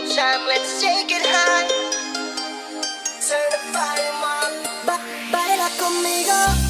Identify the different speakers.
Speaker 1: no time, let's take it high. Certified mom, ba baila conmigo.